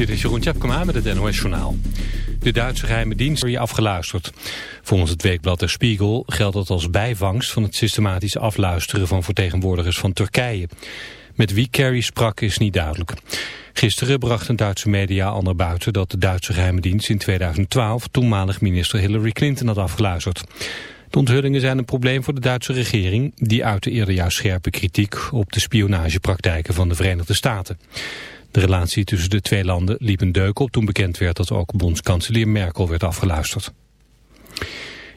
Dit is Jeroen Tjepkema met het NOS Journaal. De Duitse geheime dienst wordt afgeluisterd. Volgens het weekblad Der Spiegel geldt dat als bijvangst van het systematisch afluisteren van vertegenwoordigers van Turkije. Met wie Kerry sprak is niet duidelijk. Gisteren brachten Duitse media al naar buiten dat de Duitse geheime dienst in 2012 toenmalig minister Hillary Clinton had afgeluisterd. De onthullingen zijn een probleem voor de Duitse regering. Die uitte eerder juist scherpe kritiek op de spionagepraktijken van de Verenigde Staten. De relatie tussen de twee landen liep een deuk op toen bekend werd dat ook bondskanselier Merkel werd afgeluisterd.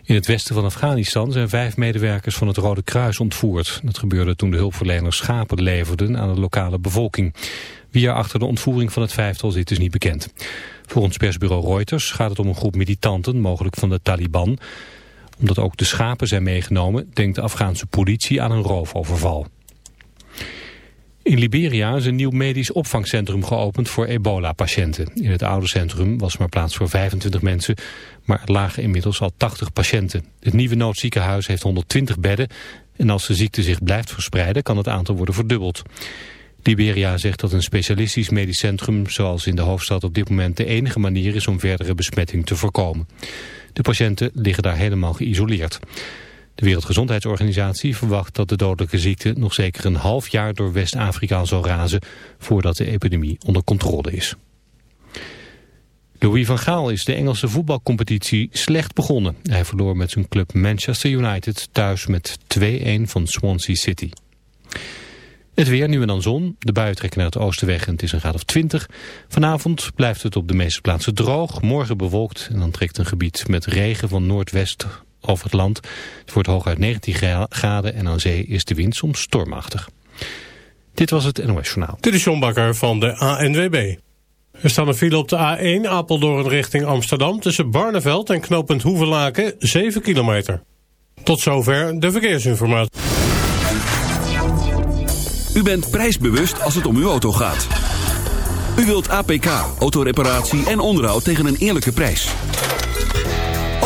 In het westen van Afghanistan zijn vijf medewerkers van het Rode Kruis ontvoerd. Dat gebeurde toen de hulpverleners schapen leverden aan de lokale bevolking. Wie er achter de ontvoering van het vijftal zit is niet bekend. Volgens persbureau Reuters gaat het om een groep militanten, mogelijk van de Taliban. Omdat ook de schapen zijn meegenomen, denkt de Afghaanse politie aan een roofoverval. In Liberia is een nieuw medisch opvangcentrum geopend voor ebola-patiënten. In het oude centrum was maar plaats voor 25 mensen, maar er lagen inmiddels al 80 patiënten. Het nieuwe noodziekenhuis heeft 120 bedden en als de ziekte zich blijft verspreiden kan het aantal worden verdubbeld. Liberia zegt dat een specialistisch medisch centrum zoals in de hoofdstad op dit moment de enige manier is om verdere besmetting te voorkomen. De patiënten liggen daar helemaal geïsoleerd. De Wereldgezondheidsorganisatie verwacht dat de dodelijke ziekte nog zeker een half jaar door West-Afrika zal razen voordat de epidemie onder controle is. Louis van Gaal is de Engelse voetbalcompetitie slecht begonnen. Hij verloor met zijn club Manchester United thuis met 2-1 van Swansea City. Het weer, nu en dan zon. De buien trekken naar het oosten weg en het is een graad of 20. Vanavond blijft het op de meeste plaatsen droog. Morgen bewolkt en dan trekt een gebied met regen van noordwest over het land. Het wordt hooguit 19 graden en aan zee is de wind soms stormachtig. Dit was het NOS Journaal. Dit is John Bakker van de ANWB. Er staat een file op de A1 Apeldoorn richting Amsterdam... tussen Barneveld en knooppunt Hoevelaken, 7 kilometer. Tot zover de verkeersinformatie. U bent prijsbewust als het om uw auto gaat. U wilt APK, autoreparatie en onderhoud tegen een eerlijke prijs.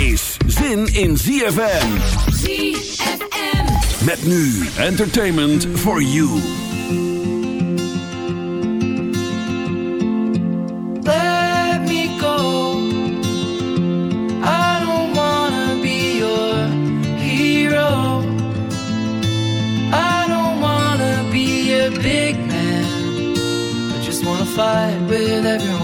is zin in ZFM. ZFM. Met nu entertainment for you. Let me go. I don't wanna be your hero. I don't wanna be a big man. I just wanna fight with everyone.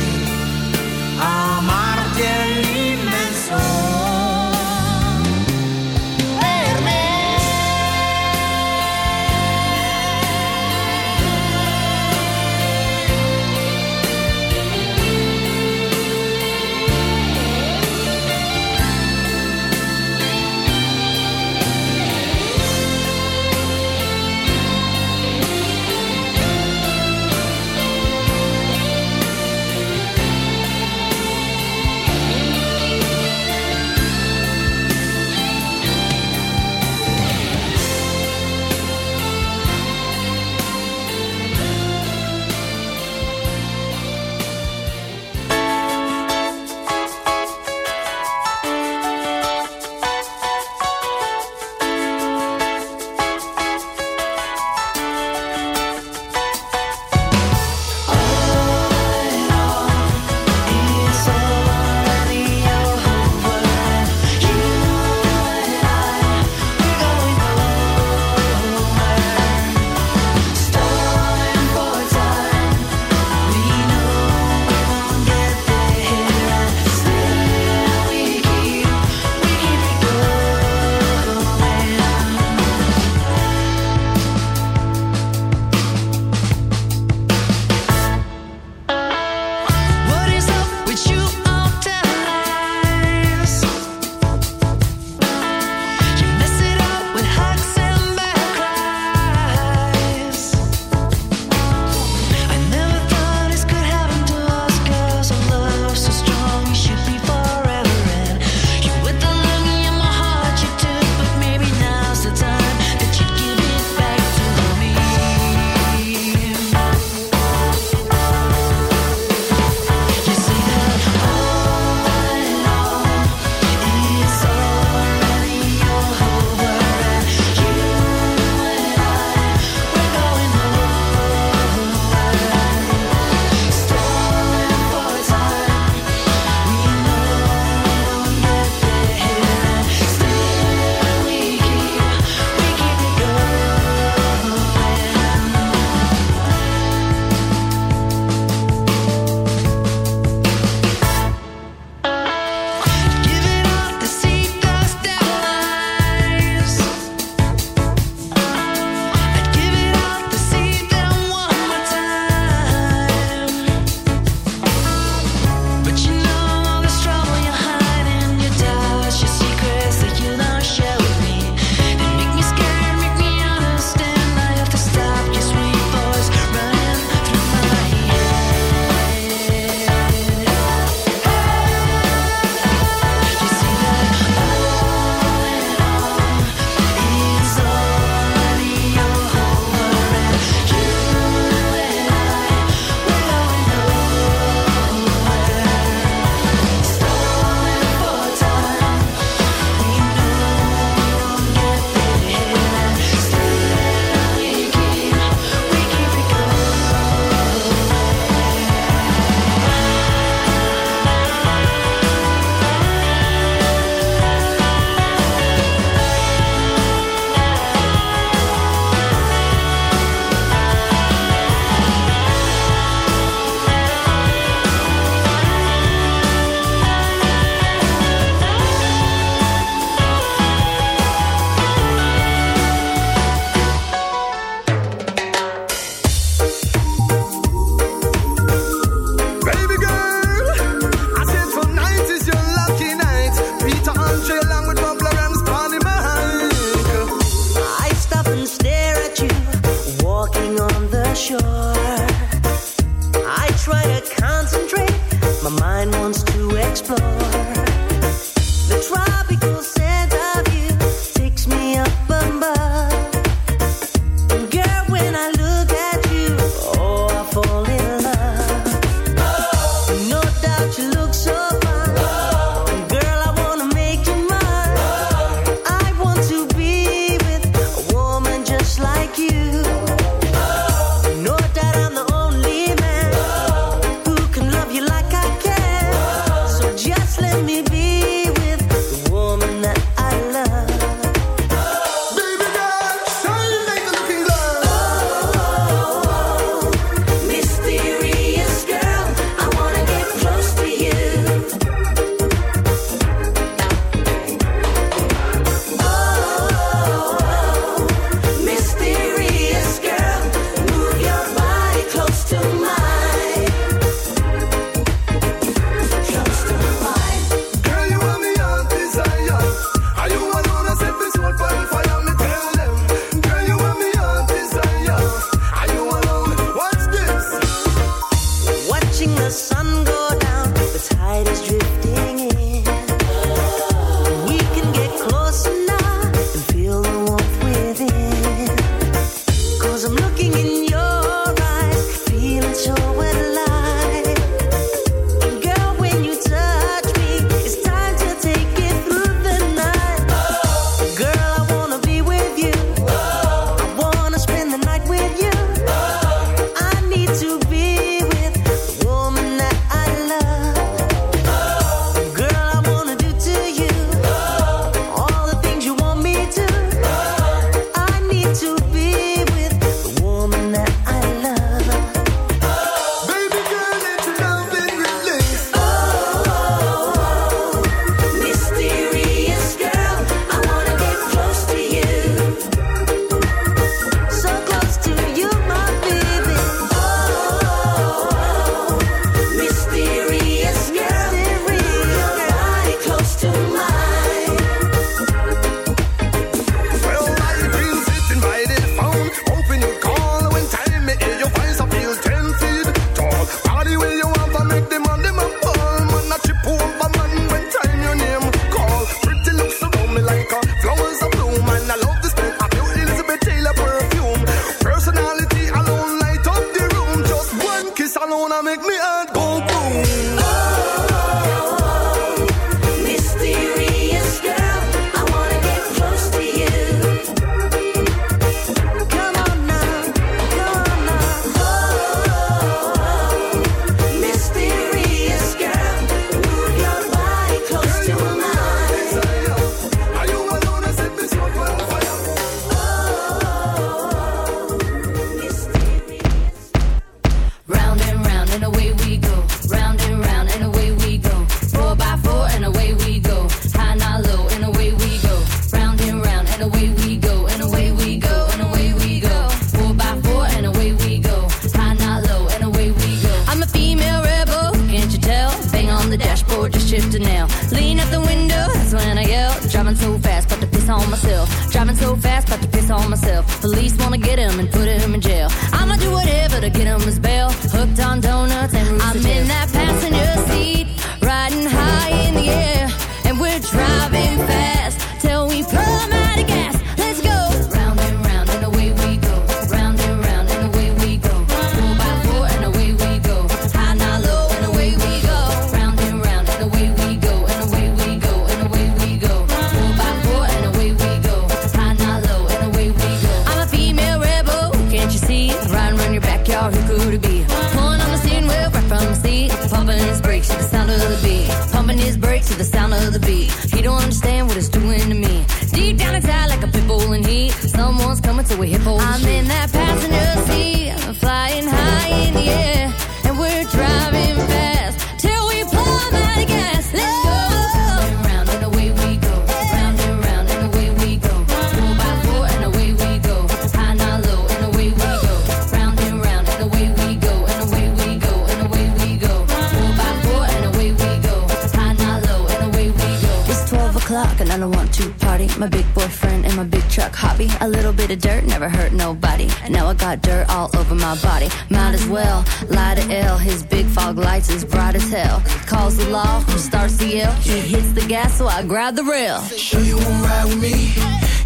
Well lie to L. His big fog lights is bright as hell. Calls the law, starts the yell. He hits the gas, so I grab the rail. Sure you won't ride with me?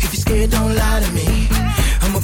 If you're scared, don't lie to me.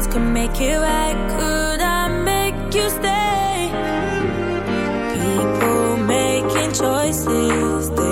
else can make it right. Could I make you stay? People making choices.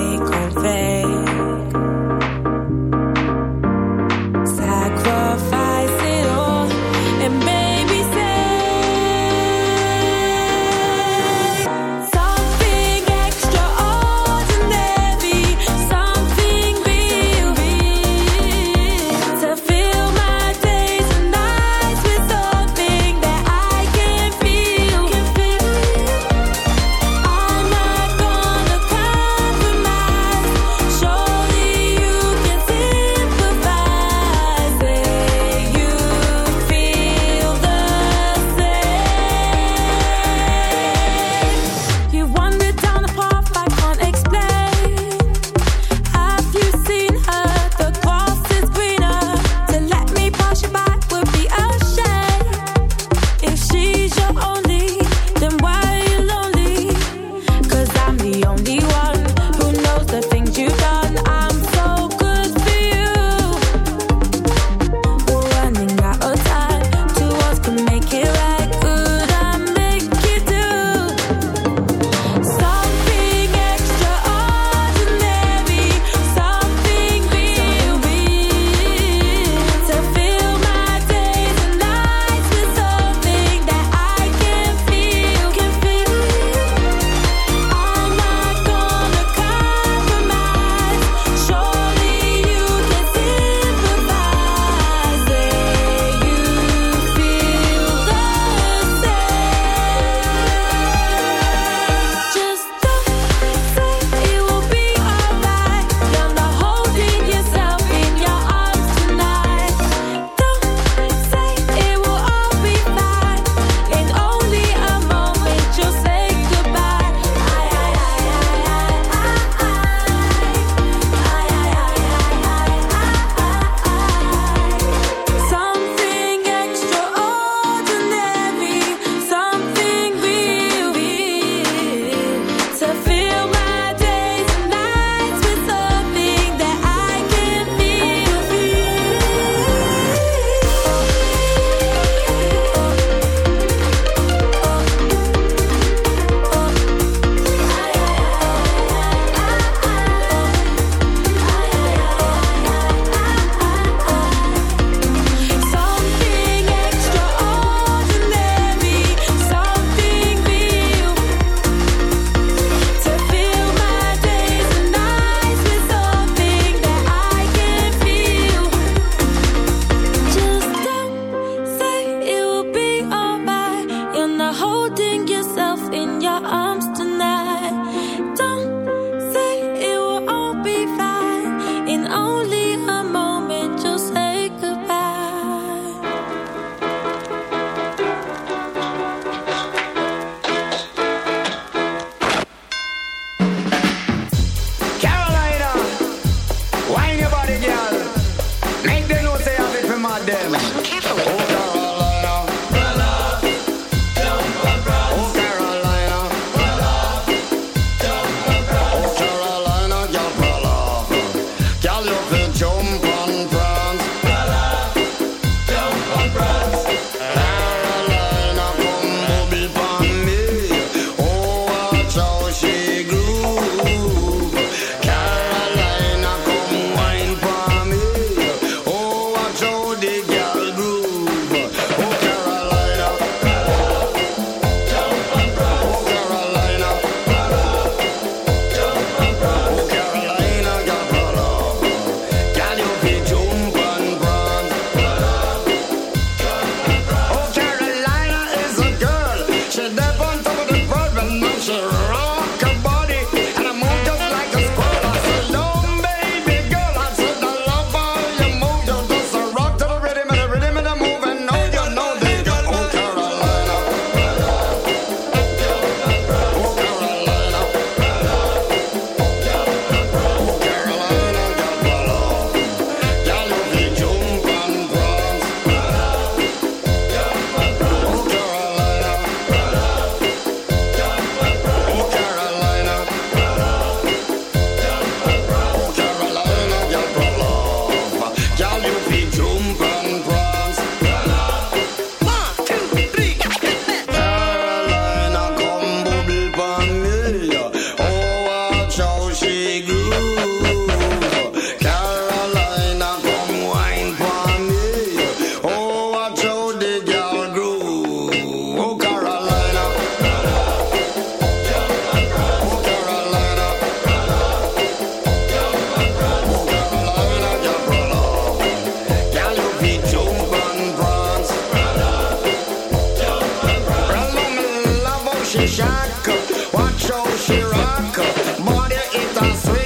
rock. Watch how she rock. Money it a sweet.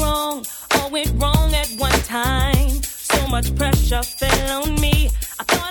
wrong, all went wrong at one time. So much pressure fell on me. I thought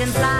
dragonfly.